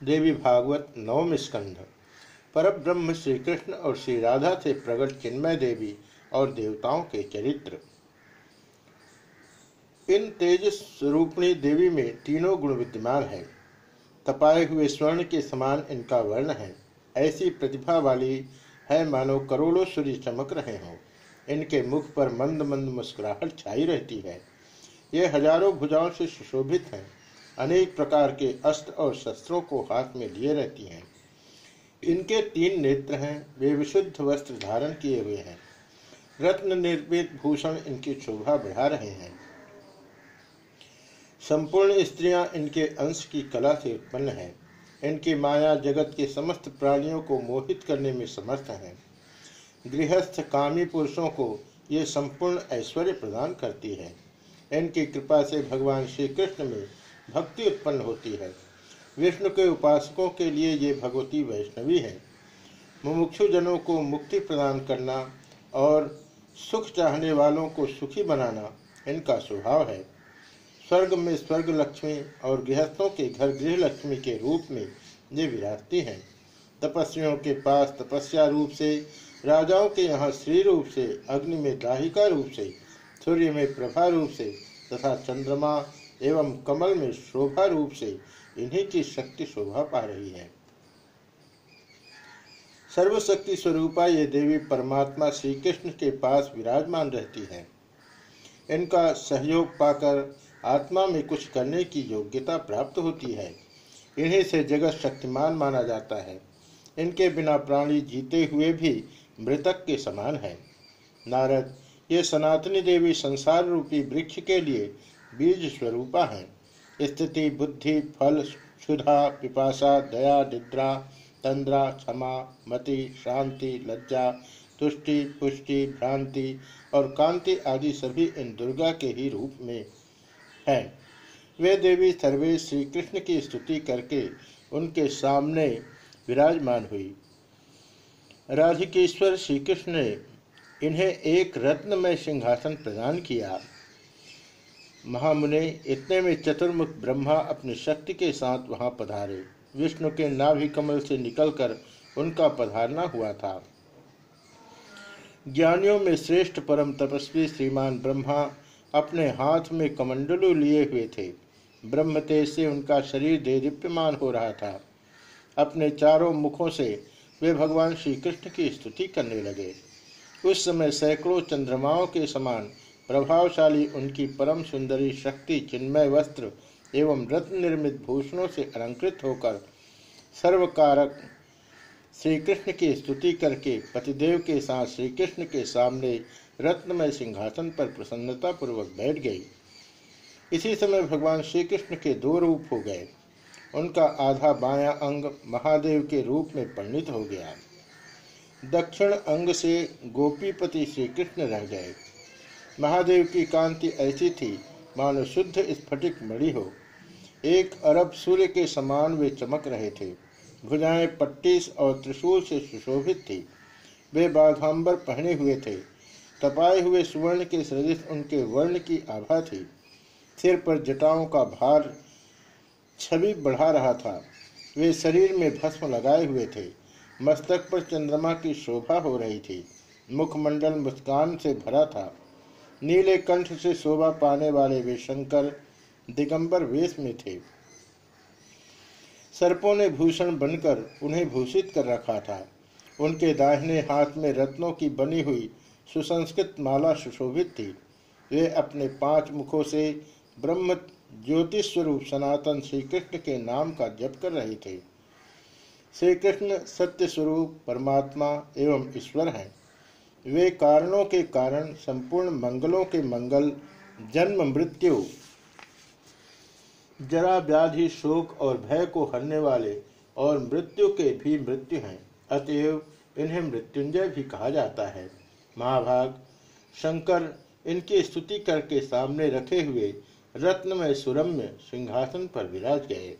देवी भागवत नवम स्कंध। पर ब्रह्म श्री कृष्ण और श्री राधा से प्रकट चिन्मय देवी और देवताओं के चरित्र। इन तेज स्वरूपणी देवी में तीनों गुण विद्यमान है। तपाए हुए स्वर्ण के समान इनका वर्ण है। ऐसी प्रतिभा वाली है मानो करोड़ों सूर्य चमक रहे हों। इनके मुख पर मंद मंद मुस्कुराहट छाई रहती है। ये हज़ारों भुजाओं से सुशोभित हैं। अनेक प्रकार के अस्त्र और शस्त्रों को हाथ में लिए रहती हैं। इनके तीन नेत्र हैं, वे विशुद्ध वस्त्र धारण किए हुए हैं। रत्न निर्मित भूषण इनकी शोभा बढ़ा रहे हैं। संपूर्ण स्त्रियाँ इनके अंश की कला से उत्पन्न हैं। इनकी माया जगत के समस्त प्राणियों को मोहित करने में समर्थ है। गृहस्थ कामी पुरुषों को ये संपूर्ण ऐश्वर्य प्रदान करती है। इनकी कृपा से भगवान श्री कृष्ण में भक्ति उत्पन्न होती है। विष्णु के उपासकों के लिए ये भगवती वैष्णवी है। मुमुक्षुजनों को मुक्ति प्रदान करना और सुख चाहने वालों को सुखी बनाना इनका स्वभाव है। स्वर्ग में स्वर्ग लक्ष्मी और गृहस्थों के घर गृह लक्ष्मी के रूप में ये विराजती हैं। तपस्वियों के पास तपस्या रूप से, राजाओं के यहाँ श्री रूप से, अग्नि में दाहिका रूप से, सूर्य में प्रभा रूप से तथा चंद्रमा एवं कमल में शोभा रूप से इन्हीं की शक्ति शोभा पा रही है। सर्वशक्ति स्वरूपा ये देवी परमात्मा श्री कृष्ण के पास विराजमान रहती है। इनका सहयोग पाकर आत्मा में कुछ करने की योग्यता प्राप्त होती है। इन्हीं से जगत शक्तिमान माना जाता है। इनके बिना प्राणी जीते हुए भी मृतक के समान है। नारद, ये सनातनी देवी संसार रूपी वृक्ष के लिए बीज स्वरूपा है। स्थिति, बुद्धि, फल क्षुधा पिपासा, दया, निद्रा, तंद्रा, क्षमा, मति, शांति, लज्जा, तुष्टि, पुष्टि, भ्रांति और कांति आदि सभी इन दुर्गा के ही रूप में हैं। वे देवी सर्वे श्री कृष्ण की स्तुति करके उनके सामने विराजमान हुई। राधिकेश्वर श्री कृष्ण ने इन्हें एक रत्नमय सिंहासन प्रदान किया। महामुने इतने में चतुर्मुख ब्रह्मा अपनी शक्ति के साथ वहाँ पधारे। विष्णु के नाभि कमल से निकलकर उनका पधारना हुआ था। ज्ञानियों में श्रेष्ठ परम तपस्वी श्रीमान ब्रह्मा अपने हाथ में कमंडलू लिए हुए थे। ब्रह्म तेज से उनका शरीर दे दीप्यमान हो रहा था। अपने चारों मुखों से वे भगवान श्री कृष्ण की स्तुति करने लगे। उस समय सैकड़ों चंद्रमाओं के समान प्रभावशाली उनकी परम सुंदरी शक्ति चिन्मय वस्त्र एवं रत्न निर्मित भूषणों से अलंकृत होकर सर्वकारक श्री कृष्ण की स्तुति करके पतिदेव के साथ श्री कृष्ण के सामने रत्नमय सिंहासन पर प्रसन्नता पूर्वक बैठ गई। इसी समय भगवान श्री कृष्ण के दो रूप हो गए। उनका आधा बायां अंग महादेव के रूप में परिणित हो गया। दक्षिण अंग से गोपीपति श्री कृष्ण रह गए। महादेव की कांति ऐसी थी, मानो शुद्ध स्फटिक मणि हो। एक अरब सूर्य के समान वे चमक रहे थे। भुजाएँ पट्टीस और त्रिशूल से सुशोभित थी। वे बाघांबर पहने हुए थे। तपाए हुए सुवर्ण के सदृश उनके वर्ण की आभा थी। सिर पर जटाओं का भार छवि बढ़ा रहा था। वे शरीर में भस्म लगाए हुए थे। मस्तक पर चंद्रमा की शोभा हो रही थी। मुखमंडल मुस्कान से भरा था। नीले कंठ से शोभा पाने वाले वे शंकर दिगंबर वेश में थे। सर्पों ने भूषण बनकर उन्हें भूषित कर रखा था। उनके दाहिने हाथ में रत्नों की बनी हुई सुसंस्कृत माला सुशोभित थी। वे अपने पाँच मुखों से ब्रह्म ज्योतिष स्वरूप सनातन श्री कृष्ण के नाम का जप कर रहे थे। श्री कृष्ण सत्य स्वरूप परमात्मा एवं ईश्वर हैं। वे कारणों के कारण संपूर्ण मंगलों के मंगल, जन्म, मृत्यु, जरा व्याधि, शोक और भय को हरने वाले और मृत्यु के भी मृत्यु हैं। अतएव इन्हें मृत्युंजय भी कहा जाता है। महाभाग, शंकर इनकी स्तुति करके सामने रखे हुए रत्नमय सुरम्य सिंहासन पर विराज गए।